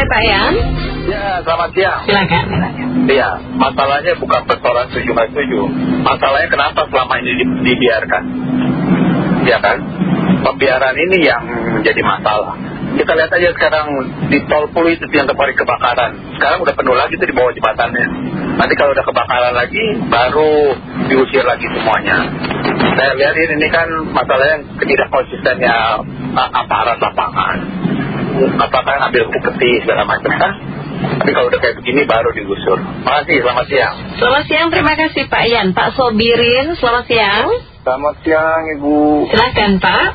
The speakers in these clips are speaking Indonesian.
sore Pak Yan. Ya, selamat siang. Silakan. Iya, masalahnya bukan persoalan setuju nggak setuju. Masalahnya kenapa selama ini di- dibiarkan? Ya kan? Pembiaran ini yang menjadi masalah. Kita lihat aja sekarang di tol Pulu itu yang kemarin kebakaran. Sekarang udah penuh lagi tuh di bawah jembatannya. Nanti kalau udah kebakaran lagi, baru diusir lagi semuanya. Saya lihat ini kan masalahnya ketidak konsistennya a- aparat lapangan. Apakah ambil peti segala macam kan? Tapi kalau udah kayak begini baru digusur. Makasih, selamat siang. Selamat siang, terima kasih Pak Yan. Pak Sobirin, selamat siang. Selamat siang Ibu. Silakan Pak.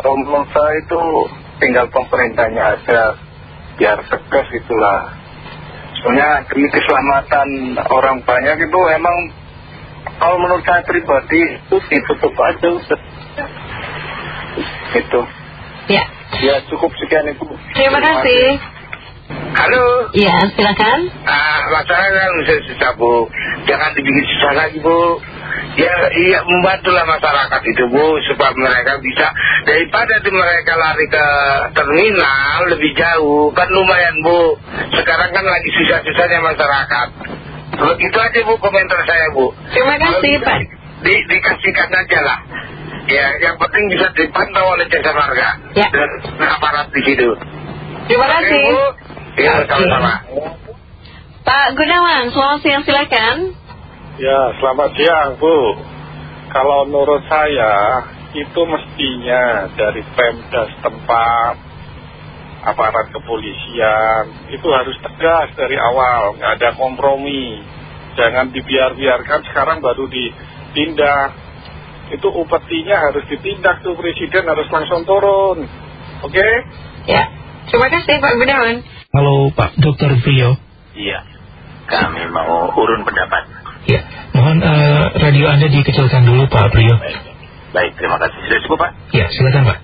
Kalau menurut saya itu tinggal pemerintahnya aja biar tegas itulah. Soalnya demi keselamatan orang banyak itu emang kalau menurut saya pribadi itu ditutup aja. Itu. Ya, Ya cukup sekian Ibu. terima kasih. Halo, Iya, silakan. ah, masalah kan susah, susah bu, jangan dibikin susah lagi bu. Ya, iya membantulah masyarakat itu bu, supaya mereka bisa daripada mereka lari ke terminal lebih jauh, kan lumayan bu. Sekarang kan lagi susah-susahnya masyarakat. Begitu aja bu komentar saya bu. Terima kasih Pak. Di, dikasihkan aja lah. Ya, yang penting bisa dipantau oleh jasa marga Ya. dan aparat di situ. Terima kasih. Ya, sama-sama. Pak Gunawan, selamat siang, silakan. Ya, selamat siang Bu. Kalau menurut saya itu mestinya dari Pemda setempat, aparat kepolisian, itu harus tegas dari awal, nggak ada kompromi. Jangan dibiar-biarkan sekarang baru ditindak. Itu upetinya harus ditindak tuh Presiden harus langsung turun. Oke? Ya, terima kasih Pak Gunawan. Halo Pak Dr. Prio. Iya, kami mau urun pendapat. Ya, mohon eh, radio Anda dikecilkan dulu Pak Prio. Baik, terima kasih. Sudah cukup Pak? Ya, silakan Pak.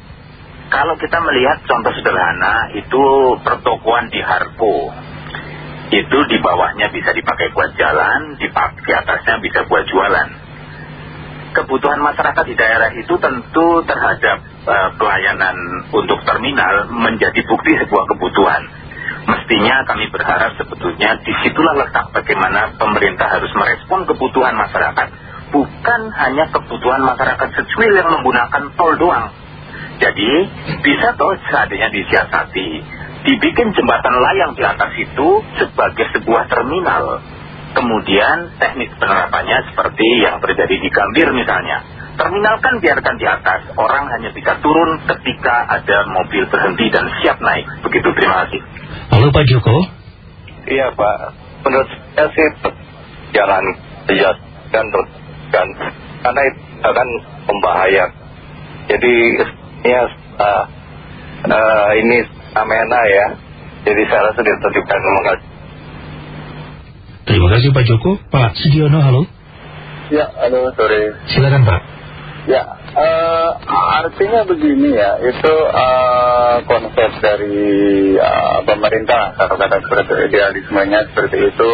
Kalau kita melihat contoh sederhana itu pertokoan di Harpo. Itu di bawahnya bisa dipakai buat jalan, di atasnya bisa buat jualan. Kebutuhan masyarakat di daerah itu tentu terhadap eh, pelayanan untuk terminal menjadi bukti sebuah kebutuhan. Mestinya kami berharap sebetulnya di situlah letak bagaimana pemerintah harus merespon kebutuhan masyarakat. Bukan hanya kebutuhan masyarakat secuil yang menggunakan tol doang. Jadi bisa toh seandainya disiasati dibikin jembatan layang di atas itu sebagai sebuah terminal. Kemudian teknik penerapannya seperti yang terjadi di Gambir misalnya. Terminal kan biarkan di atas, orang hanya bisa turun ketika ada mobil berhenti dan siap naik. Begitu, terima kasih. Halo Pak Joko. Iya Pak. Menurut saya sih jangan dijelaskan terus kan karena itu akan membahaya. Jadi ya uh, uh, ini amena ya. Jadi saya rasa ditertibkan mengasih. Terima kasih Pak Joko. Pak Sudiono, halo. Ya, halo sore. Silakan Pak. Ya, eh, artinya begini ya, itu eh, konsep dari eh, pemerintah, kalau kata seperti idealismenya seperti itu,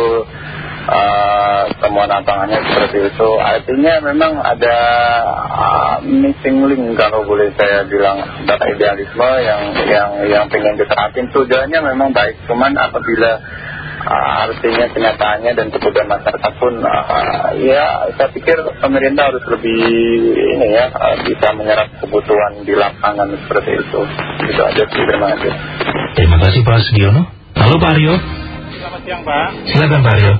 eh, temuan lapangannya seperti itu, artinya memang ada eh, missing link kalau boleh saya bilang data idealisme yang yang yang pengen diterapin tujuannya memang baik, cuman apabila artinya kenyataannya dan kebutuhan masyarakat pun ah, ya saya pikir pemerintah harus lebih ini ya ah, bisa menyerap kebutuhan di lapangan seperti itu itu aja sih terima kasih Terima kasih Pak Sudiono. Halo Pak Aryo. Selamat siang Pak. Silakan Pak Aryo.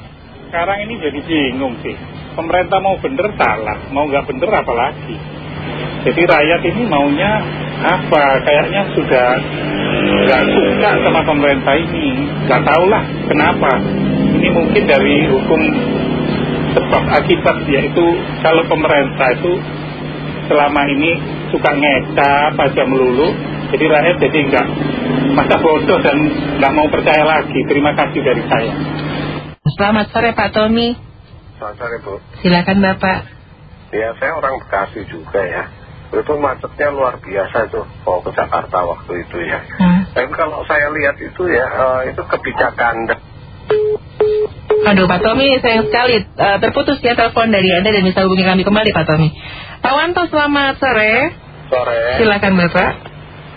Sekarang ini jadi bingung sih. Pemerintah mau bener salah, mau nggak bener apa lagi. Jadi rakyat ini maunya apa? Kayaknya sudah nggak suka sama pemerintah ini. Nggak tahu lah kenapa. Ini mungkin dari hukum sebab akibat yaitu kalau pemerintah itu selama ini suka ngecap aja melulu. Jadi rakyat jadi nggak masa bodoh dan nggak mau percaya lagi. Terima kasih dari saya. Selamat sore Pak Tommy. selamat sore Bu Silakan Bapak. ya saya orang Bekasi juga ya itu macetnya luar biasa itu mau ke Jakarta waktu itu ya Hmm. Tapi kalau saya lihat itu ya eh, itu kebijakan Aduh Pak Tommy sayang sekali Eh, terputus ya telepon dari Anda dan bisa hubungi kami kembali Pak Tommy. Pak Wanto selamat sore. sore Silakan Bapak.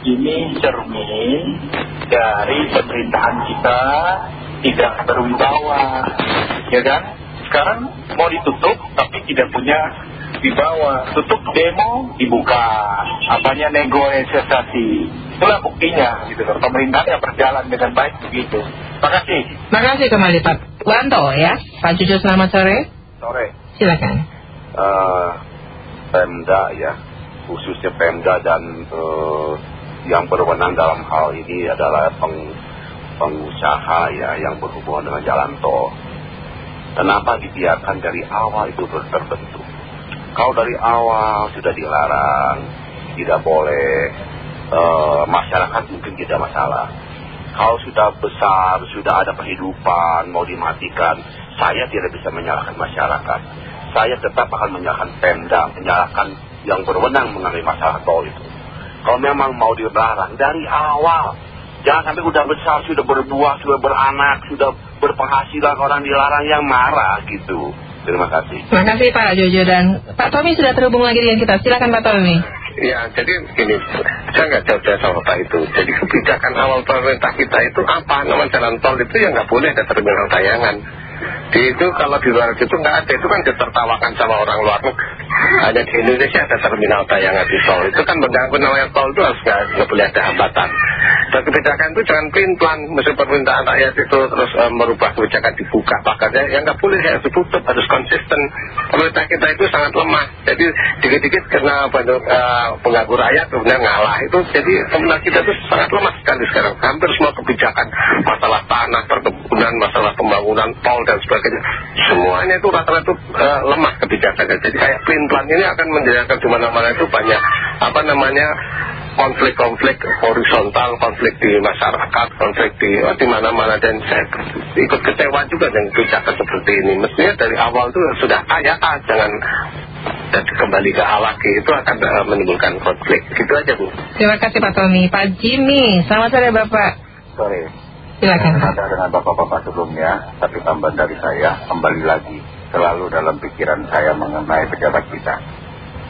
ini cermin dari pemerintahan kita tidak berwibawa, ya kan? Sekarang mau ditutup tapi tidak punya wibawa. Tutup demo dibuka, apanya negosiasi. Itulah buktinya gitu loh. Pemerintahan yang berjalan dengan baik begitu. Terima kasih. Terima kasih kembali Pak Wanto ya. Pak Cucu selamat sore. Sore. Silakan. Eh, Pemda ya, khususnya Pemda dan eh, yang berwenang dalam hal ini adalah peng, pengusaha ya yang berhubungan dengan jalan tol. Kenapa dibiarkan dari awal itu ter- terbentuk? Kalau dari awal sudah dilarang, tidak boleh, eh, masyarakat mungkin tidak masalah. Kalau sudah besar, sudah ada kehidupan, mau dimatikan, saya tidak bisa menyalahkan masyarakat. Saya tetap akan menyalahkan Pemda, menyalahkan yang berwenang mengenai masalah tol itu. Kalau memang mau dilarang dari awal, jangan sampai udah besar, sudah berbuah, sudah beranak, sudah berpenghasilan orang dilarang yang marah gitu. Terima kasih. Terima kasih Pak Jojo dan Pak Tommy sudah terhubung lagi dengan kita. Silakan Pak Tommy. Ya, jadi gini, saya nggak jauh-jauh sama Pak itu. Jadi kebijakan awal pemerintah kita itu apa? Nama jalan tol itu yang nggak boleh ada terminal tayangan. Di itu kalau di luar itu nggak ada, itu kan ditertawakan sama orang luar. Hanya di Indonesia ada terminal tayangan di tol. Itu kan mengganggu namanya tol itu harus nggak boleh ada hambatan. Dan kebijakan itu jangan pelin-pelan, mesti permintaan rakyat itu terus eh, merubah kebijakan dibuka. Makanya yang nggak boleh harus ditutup, harus konsisten. Pemerintah kita itu sangat lemah. Jadi dikit-dikit kena banyak eh, pengganggu rakyat kemudian ngalah. Itu jadi pemerintah kita itu sangat lemah sekali sekarang. Hampir semua kebijakan, masalah tanah, perkebunan, masalah pembangunan tol dan sebagainya. Semuanya itu rata-rata eh, lemah kebijakannya. Jadi kayak pelin-pelan ini akan menjadikan di mana-mana itu banyak apa namanya konflik-konflik horizontal, konflik di masyarakat, konflik di oh, di mana-mana dan saya ikut kecewa juga dengan kebijakan seperti ini. Mestinya dari awal itu sudah ayat ah, jangan dan kembali ke A lagi itu akan eh, menimbulkan konflik. Gitu aja Bu. Terima kasih Pak Tommy. Pak Jimmy, selamat sore Bapak. Sorry. Silakan. Ada dengan bapak-bapak sebelumnya, tapi tambahan dari saya kembali lagi selalu dalam pikiran saya mengenai pejabat kita.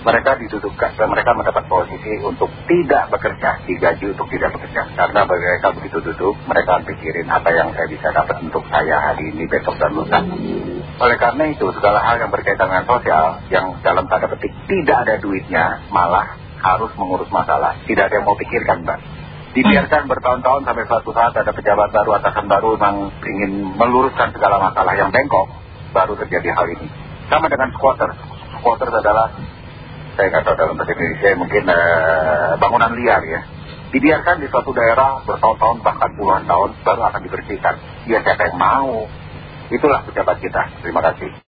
Mereka didudukkan dan mereka mendapat posisi untuk tidak bekerja, digaji untuk tidak bekerja. Karena bagi mereka begitu duduk, mereka pikirin apa yang saya bisa dapat untuk saya hari ini, besok dan lusa. Oleh karena itu, segala hal yang berkaitan dengan sosial, yang dalam tanda petik tidak ada duitnya, malah harus mengurus masalah. Tidak ada yang mau pikirkan, Mbak. Dibiarkan bertahun-tahun sampai suatu saat ada pejabat baru, atasan baru yang ingin meluruskan segala masalah yang bengkok, baru terjadi hal ini. Sama dengan squatter. Squatter adalah, saya nggak tahu dalam bahasa Indonesia, mungkin eh, bangunan liar ya. Dibiarkan di suatu daerah bertahun-tahun, bahkan puluhan tahun, baru akan dibersihkan. Ya siapa yang mau? Itulah pejabat kita. Terima kasih.